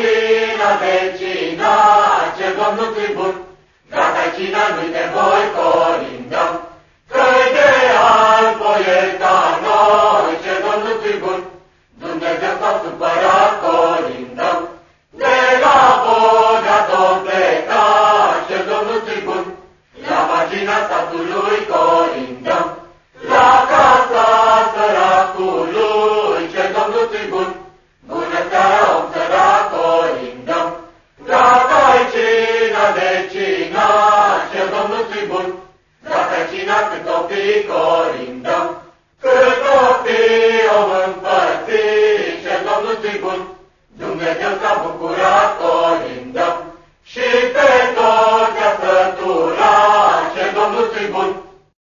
chină vecina, ce Domnul cui bun, gata-i nu te de voi colindăm, că-i de alt poeta noi, ce Domnul cui bun, Dumnezeu s-a supărat colindăm, de la boga tot pleca, ce Domnul cui bun, la vagina statului colindăm. de corindăm, că toate au împărțit cel Domnul cel bun, Dumnezeu s-a bucurat corindăm, și pe toți a săturat ce Domnul cel bun.